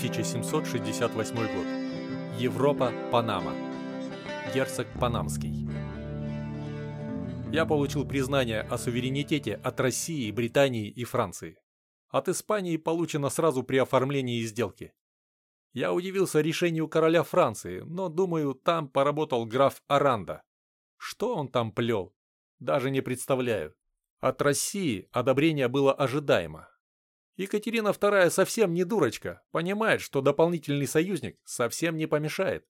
1768 год. Европа, Панама. Герцог Панамский. Я получил признание о суверенитете от России, Британии и Франции. От Испании получено сразу при оформлении сделки. Я удивился решению короля Франции, но, думаю, там поработал граф Аранда. Что он там плел? Даже не представляю. От России одобрение было ожидаемо. Екатерина II совсем не дурочка, понимает, что дополнительный союзник совсем не помешает.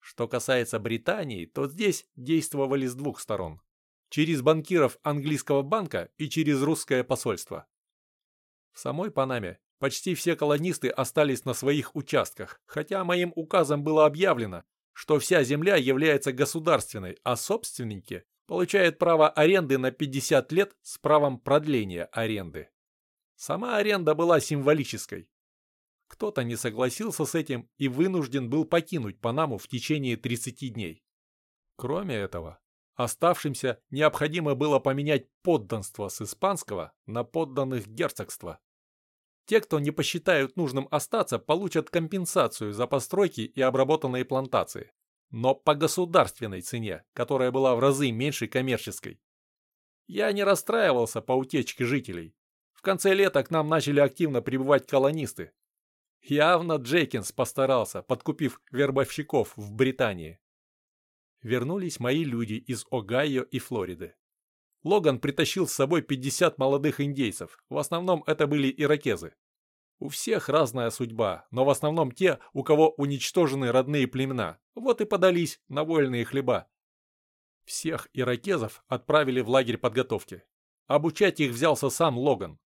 Что касается Британии, то здесь действовали с двух сторон. Через банкиров английского банка и через русское посольство. В самой Панаме почти все колонисты остались на своих участках, хотя моим указом было объявлено, что вся земля является государственной, а собственники получают право аренды на 50 лет с правом продления аренды. Сама аренда была символической. Кто-то не согласился с этим и вынужден был покинуть Панаму в течение 30 дней. Кроме этого, оставшимся необходимо было поменять подданство с испанского на подданных герцогства. Те, кто не посчитают нужным остаться, получат компенсацию за постройки и обработанные плантации. Но по государственной цене, которая была в разы меньше коммерческой. Я не расстраивался по утечке жителей конце лета к нам начали активно прибывать колонисты. Явно Джейкинс постарался, подкупив вербовщиков в Британии. Вернулись мои люди из Огайо и Флориды. Логан притащил с собой 50 молодых индейцев, в основном это были иракезы. У всех разная судьба, но в основном те, у кого уничтожены родные племена, вот и подались на вольные хлеба. Всех иракезов отправили в лагерь подготовки. Обучать их взялся сам Логан.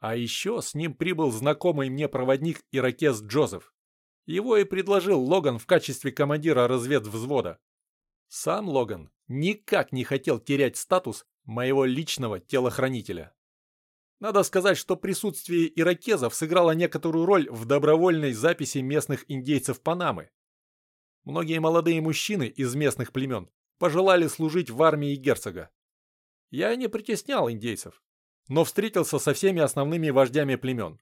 А еще с ним прибыл знакомый мне проводник иракез Джозеф. Его и предложил Логан в качестве командира разведвзвода. Сам Логан никак не хотел терять статус моего личного телохранителя. Надо сказать, что присутствие иракезов сыграло некоторую роль в добровольной записи местных индейцев Панамы. Многие молодые мужчины из местных племен пожелали служить в армии герцога. Я не притеснял индейцев но встретился со всеми основными вождями племен.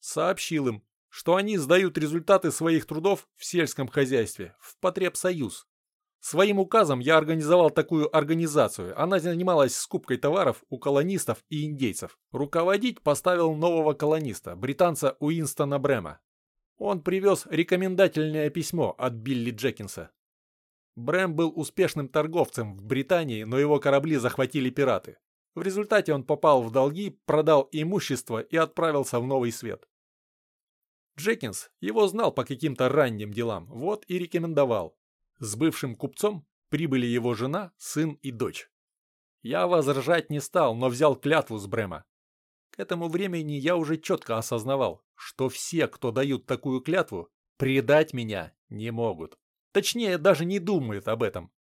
Сообщил им, что они сдают результаты своих трудов в сельском хозяйстве, в потребсоюз. Своим указом я организовал такую организацию. Она занималась скупкой товаров у колонистов и индейцев. Руководить поставил нового колониста, британца Уинстона Брема. Он привез рекомендательное письмо от Билли Джекинса. Брэм был успешным торговцем в Британии, но его корабли захватили пираты. В результате он попал в долги, продал имущество и отправился в новый свет. Джекинс его знал по каким-то ранним делам, вот и рекомендовал. С бывшим купцом прибыли его жена, сын и дочь. Я возражать не стал, но взял клятву с Брема. К этому времени я уже четко осознавал, что все, кто дают такую клятву, предать меня не могут. Точнее, даже не думают об этом.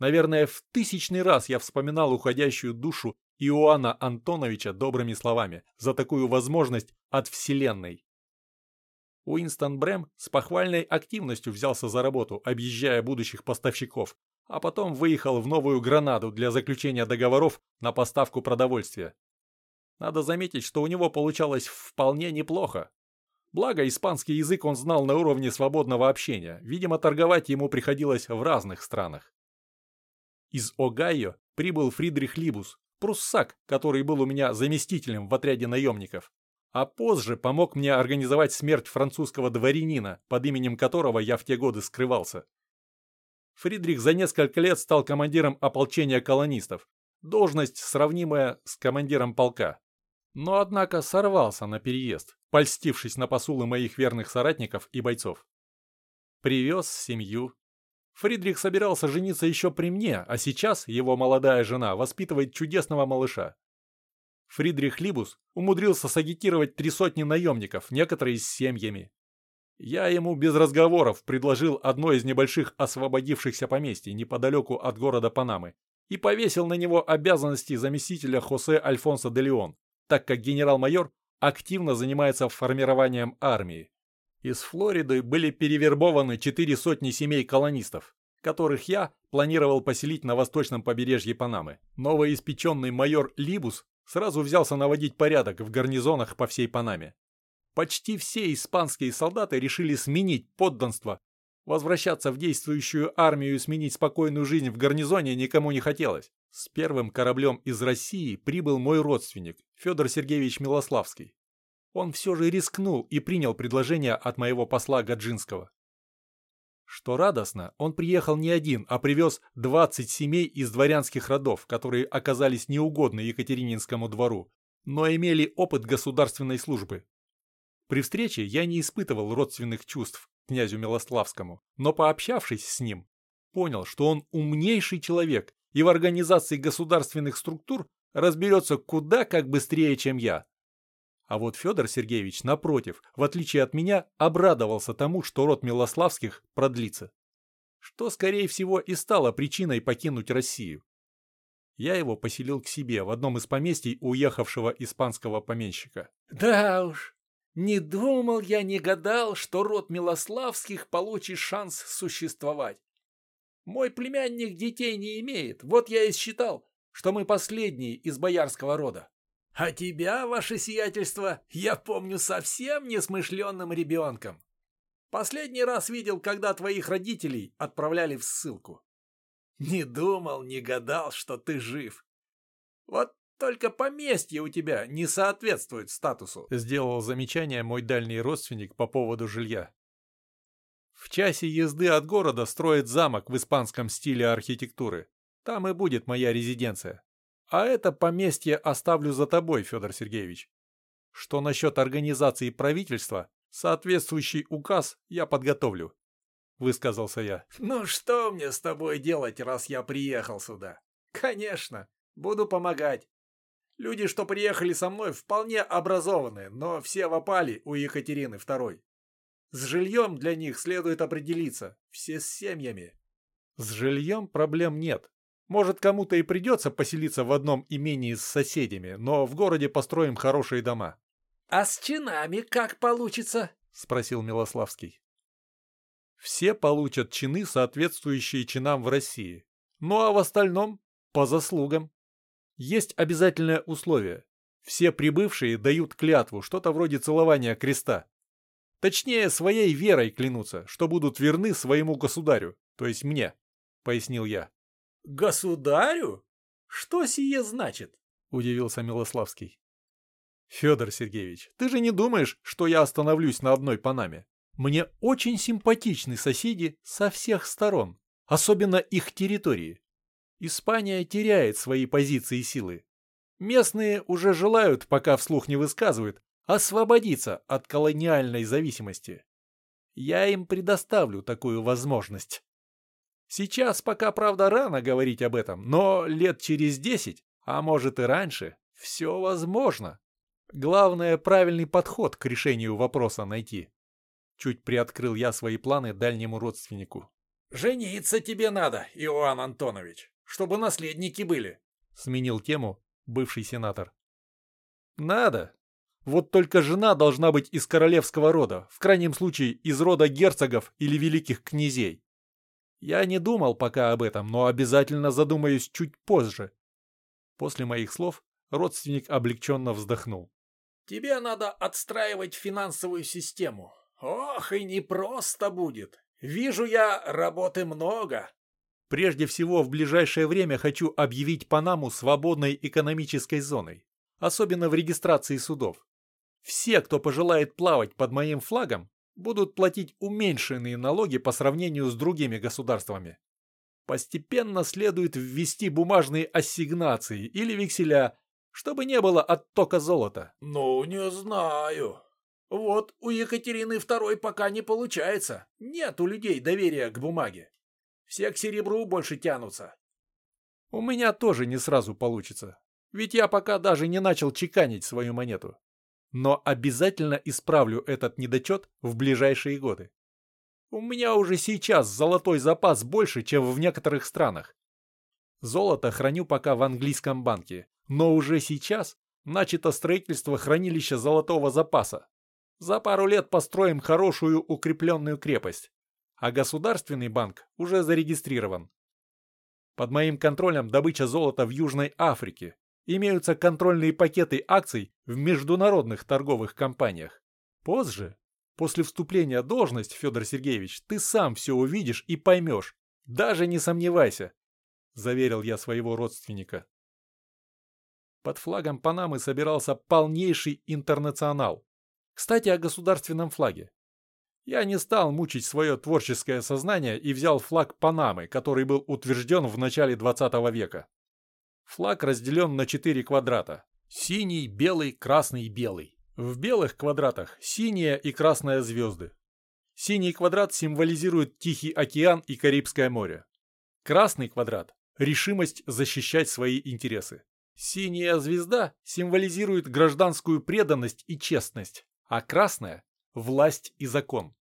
Наверное, в тысячный раз я вспоминал уходящую душу Иоанна Антоновича добрыми словами за такую возможность от Вселенной. Уинстон Брэм с похвальной активностью взялся за работу, объезжая будущих поставщиков, а потом выехал в Новую Гранаду для заключения договоров на поставку продовольствия. Надо заметить, что у него получалось вполне неплохо. Благо, испанский язык он знал на уровне свободного общения, видимо, торговать ему приходилось в разных странах. Из Огайо прибыл Фридрих Либус, пруссак, который был у меня заместителем в отряде наемников, а позже помог мне организовать смерть французского дворянина, под именем которого я в те годы скрывался. Фридрих за несколько лет стал командиром ополчения колонистов, должность сравнимая с командиром полка. Но однако сорвался на переезд, польстившись на посулы моих верных соратников и бойцов. Привез семью, Фридрих собирался жениться еще при мне, а сейчас его молодая жена воспитывает чудесного малыша. Фридрих Либус умудрился сагитировать три сотни наемников, некоторые с семьями. Я ему без разговоров предложил одно из небольших освободившихся поместий неподалеку от города Панамы и повесил на него обязанности заместителя Хосе Альфонсо де Леон, так как генерал-майор активно занимается формированием армии. Из Флориды были перевербованы четыре сотни семей колонистов, которых я планировал поселить на восточном побережье Панамы. Новоиспеченный майор Либус сразу взялся наводить порядок в гарнизонах по всей Панаме. Почти все испанские солдаты решили сменить подданство. Возвращаться в действующую армию и сменить спокойную жизнь в гарнизоне никому не хотелось. С первым кораблем из России прибыл мой родственник, Федор Сергеевич Милославский. Он все же рискнул и принял предложение от моего посла Гаджинского. Что радостно, он приехал не один, а привез 20 семей из дворянских родов, которые оказались неугодны Екатерининскому двору, но имели опыт государственной службы. При встрече я не испытывал родственных чувств князю Милославскому, но пообщавшись с ним, понял, что он умнейший человек и в организации государственных структур разберется куда как быстрее, чем я. А вот Федор Сергеевич, напротив, в отличие от меня, обрадовался тому, что род Милославских продлится. Что, скорее всего, и стало причиной покинуть Россию. Я его поселил к себе в одном из поместий уехавшего испанского помещика. Да уж, не думал я, не гадал, что род Милославских получит шанс существовать. Мой племянник детей не имеет, вот я и считал, что мы последние из боярского рода. А тебя, ваше сиятельство, я помню совсем несмышленным ребенком. Последний раз видел, когда твоих родителей отправляли в ссылку. Не думал, не гадал, что ты жив. Вот только поместье у тебя не соответствует статусу. Сделал замечание мой дальний родственник по поводу жилья. В часе езды от города строят замок в испанском стиле архитектуры. Там и будет моя резиденция. А это поместье оставлю за тобой, Федор Сергеевич. Что насчет организации правительства, соответствующий указ я подготовлю, высказался я. Ну что мне с тобой делать, раз я приехал сюда? Конечно, буду помогать. Люди, что приехали со мной, вполне образованные, но все вопали у Екатерины II. С жильем для них следует определиться, все с семьями. С жильем проблем нет, может, кому-то и придется поселиться в одном имении с соседями, но в городе построим хорошие дома. — А с чинами как получится? — спросил Милославский. Все получат чины, соответствующие чинам в России. Ну а в остальном — по заслугам. Есть обязательное условие. Все прибывшие дают клятву, что-то вроде целования креста. Точнее, своей верой клянутся, что будут верны своему государю, то есть мне, — пояснил я. «Государю? Что сие значит?» — удивился Милославский. «Федор Сергеевич, ты же не думаешь, что я остановлюсь на одной Панаме? Мне очень симпатичны соседи со всех сторон, особенно их территории. Испания теряет свои позиции и силы. Местные уже желают, пока вслух не высказывают, освободиться от колониальной зависимости. Я им предоставлю такую возможность. Сейчас пока, правда, рано говорить об этом, но лет через десять, а может и раньше, все возможно. Главное, правильный подход к решению вопроса найти. Чуть приоткрыл я свои планы дальнему родственнику. «Жениться тебе надо, Иоанн Антонович, чтобы наследники были», — сменил тему бывший сенатор. «Надо. Вот только жена должна быть из королевского рода, в крайнем случае из рода герцогов или великих князей. Я не думал пока об этом, но обязательно задумаюсь чуть позже. После моих слов родственник облегченно вздохнул. Тебе надо отстраивать финансовую систему. Ох, и непросто будет. Вижу я, работы много. Прежде всего, в ближайшее время хочу объявить Панаму свободной экономической зоной, особенно в регистрации судов. Все, кто пожелает плавать под моим флагом, будут платить уменьшенные налоги по сравнению с другими государствами. Постепенно следует ввести бумажные ассигнации или векселя, чтобы не было оттока золота. Ну, не знаю. Вот у Екатерины II пока не получается. Нет у людей доверия к бумаге. Все к серебру больше тянутся. У меня тоже не сразу получится. Ведь я пока даже не начал чеканить свою монету но обязательно исправлю этот недочет в ближайшие годы. У меня уже сейчас золотой запас больше, чем в некоторых странах. Золото храню пока в английском банке, но уже сейчас начато строительство хранилища золотого запаса. За пару лет построим хорошую укрепленную крепость, а государственный банк уже зарегистрирован. Под моим контролем добыча золота в Южной Африке, имеются контрольные пакеты акций в международных торговых компаниях. Позже, после вступления в должность, Федор Сергеевич, ты сам все увидишь и поймешь. Даже не сомневайся, заверил я своего родственника. Под флагом Панамы собирался полнейший интернационал. Кстати, о государственном флаге. Я не стал мучить свое творческое сознание и взял флаг Панамы, который был утвержден в начале 20 века. Флаг разделен на четыре квадрата. Синий, белый, красный, белый. В белых квадратах синяя и красная звезды. Синий квадрат символизирует Тихий океан и Карибское море. Красный квадрат – решимость защищать свои интересы. Синяя звезда символизирует гражданскую преданность и честность, а красная – власть и закон.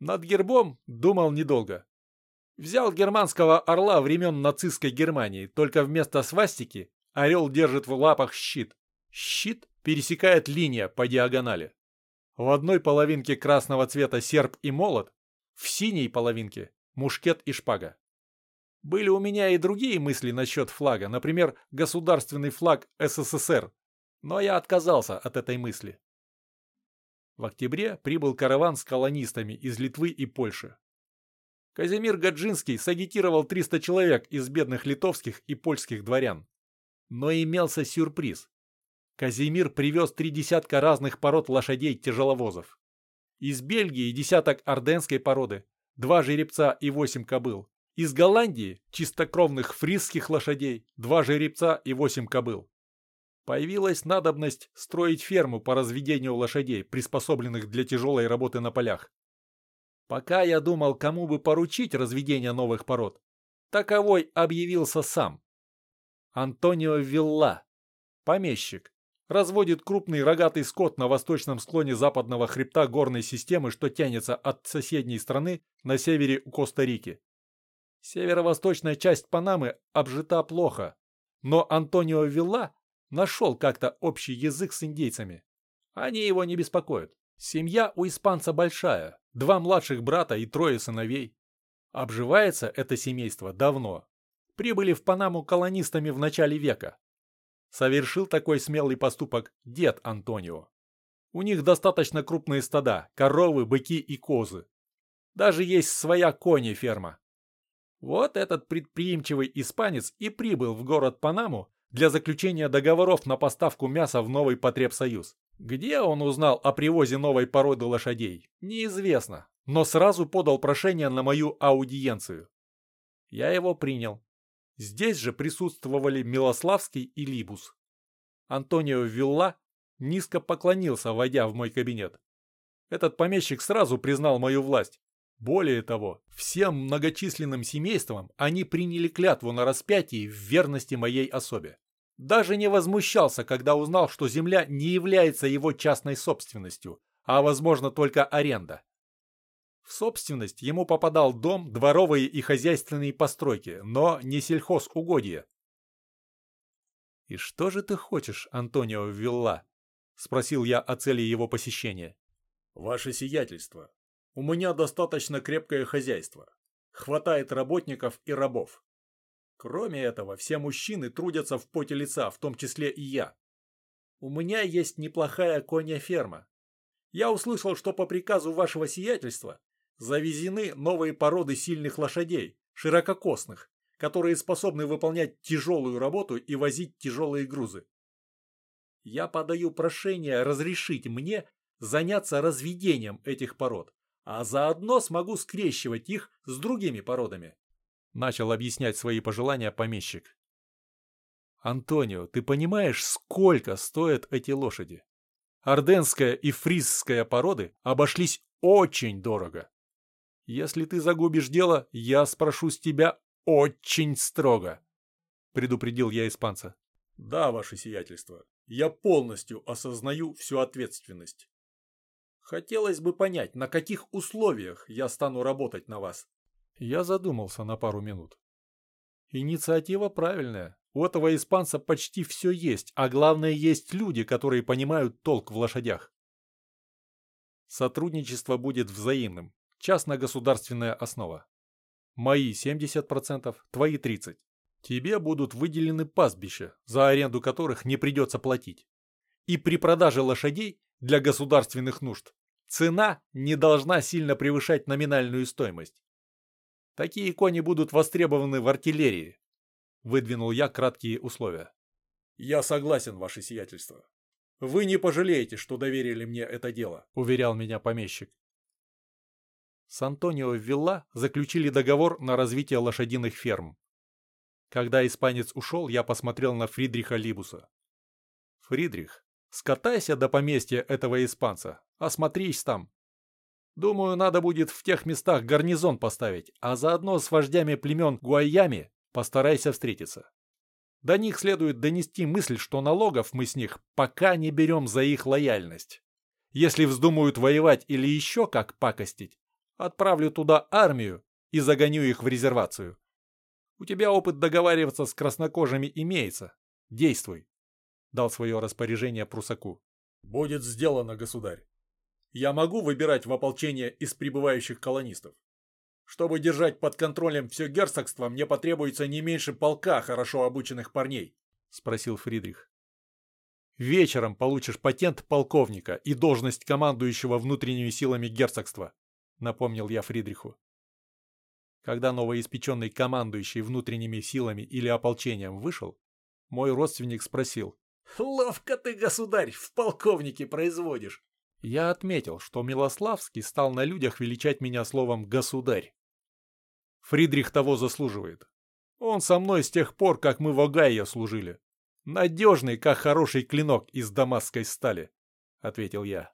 Над гербом думал недолго. Взял германского орла времен нацистской Германии, только вместо свастики орел держит в лапах щит. Щит пересекает линия по диагонали. В одной половинке красного цвета серп и молот, в синей половинке мушкет и шпага. Были у меня и другие мысли насчет флага, например, государственный флаг СССР, но я отказался от этой мысли. В октябре прибыл караван с колонистами из Литвы и Польши. Казимир Гаджинский сагитировал 300 человек из бедных литовских и польских дворян. Но имелся сюрприз. Казимир привез три десятка разных пород лошадей-тяжеловозов. Из Бельгии десяток орденской породы, два жеребца и восемь кобыл. Из Голландии чистокровных фрисских лошадей, два жеребца и восемь кобыл. Появилась надобность строить ферму по разведению лошадей, приспособленных для тяжелой работы на полях. Пока я думал, кому бы поручить разведение новых пород, таковой объявился сам. Антонио Вилла, помещик, разводит крупный рогатый скот на восточном склоне западного хребта горной системы, что тянется от соседней страны на севере у Коста-Рики. Северо-восточная часть Панамы обжита плохо, но Антонио Вилла нашел как-то общий язык с индейцами. Они его не беспокоят. Семья у испанца большая, два младших брата и трое сыновей. Обживается это семейство давно. Прибыли в Панаму колонистами в начале века. Совершил такой смелый поступок дед Антонио. У них достаточно крупные стада, коровы, быки и козы. Даже есть своя кони-ферма. Вот этот предприимчивый испанец и прибыл в город Панаму для заключения договоров на поставку мяса в новый потребсоюз. Где он узнал о привозе новой породы лошадей, неизвестно, но сразу подал прошение на мою аудиенцию. Я его принял. Здесь же присутствовали Милославский и Либус. Антонио Вилла низко поклонился, войдя в мой кабинет. Этот помещик сразу признал мою власть. Более того, всем многочисленным семействам они приняли клятву на распятии в верности моей особе. Даже не возмущался, когда узнал, что земля не является его частной собственностью, а, возможно, только аренда. В собственность ему попадал дом, дворовые и хозяйственные постройки, но не сельхозугодья. «И что же ты хочешь, Антонио Вилла?» — спросил я о цели его посещения. «Ваше сиятельство, у меня достаточно крепкое хозяйство. Хватает работников и рабов. Кроме этого, все мужчины трудятся в поте лица, в том числе и я. У меня есть неплохая конья ферма. Я услышал, что по приказу вашего сиятельства завезены новые породы сильных лошадей, ширококосных, которые способны выполнять тяжелую работу и возить тяжелые грузы. Я подаю прошение разрешить мне заняться разведением этих пород, а заодно смогу скрещивать их с другими породами. Начал объяснять свои пожелания помещик. «Антонио, ты понимаешь, сколько стоят эти лошади? Орденская и фризская породы обошлись очень дорого. Если ты загубишь дело, я спрошу с тебя очень строго», — предупредил я испанца. «Да, ваше сиятельство, я полностью осознаю всю ответственность. Хотелось бы понять, на каких условиях я стану работать на вас. Я задумался на пару минут. Инициатива правильная. У этого испанца почти все есть, а главное есть люди, которые понимают толк в лошадях. Сотрудничество будет взаимным. Частно-государственная основа. Мои 70%, твои 30%. Тебе будут выделены пастбища, за аренду которых не придется платить. И при продаже лошадей для государственных нужд Цена не должна сильно превышать номинальную стоимость. Такие кони будут востребованы в артиллерии. Выдвинул я краткие условия. Я согласен, ваше сиятельство. Вы не пожалеете, что доверили мне это дело, уверял меня помещик. С Антонио Вилла заключили договор на развитие лошадиных ферм. Когда испанец ушел, я посмотрел на Фридриха Либуса. «Фридрих, скатайся до поместья этого испанца, осмотрись там. Думаю, надо будет в тех местах гарнизон поставить, а заодно с вождями племен Гуайями постарайся встретиться. До них следует донести мысль, что налогов мы с них пока не берем за их лояльность. Если вздумают воевать или еще как пакостить, отправлю туда армию и загоню их в резервацию. У тебя опыт договариваться с краснокожими имеется. Действуй. Дал свое распоряжение Прусаку. Будет сделано, государь. Я могу выбирать в ополчение из прибывающих колонистов. Чтобы держать под контролем все герцогство, мне потребуется не меньше полка хорошо обученных парней, спросил Фридрих. Вечером получишь патент полковника и должность командующего внутренними силами герцогства, напомнил я Фридриху. Когда новоиспеченный командующий внутренними силами или ополчением вышел, мой родственник спросил. «Ловко ты, государь, в полковнике производишь!» Я отметил, что Милославский стал на людях величать меня словом «государь». Фридрих того заслуживает. Он со мной с тех пор, как мы в Огайо служили. Надежный, как хороший клинок из дамасской стали, — ответил я.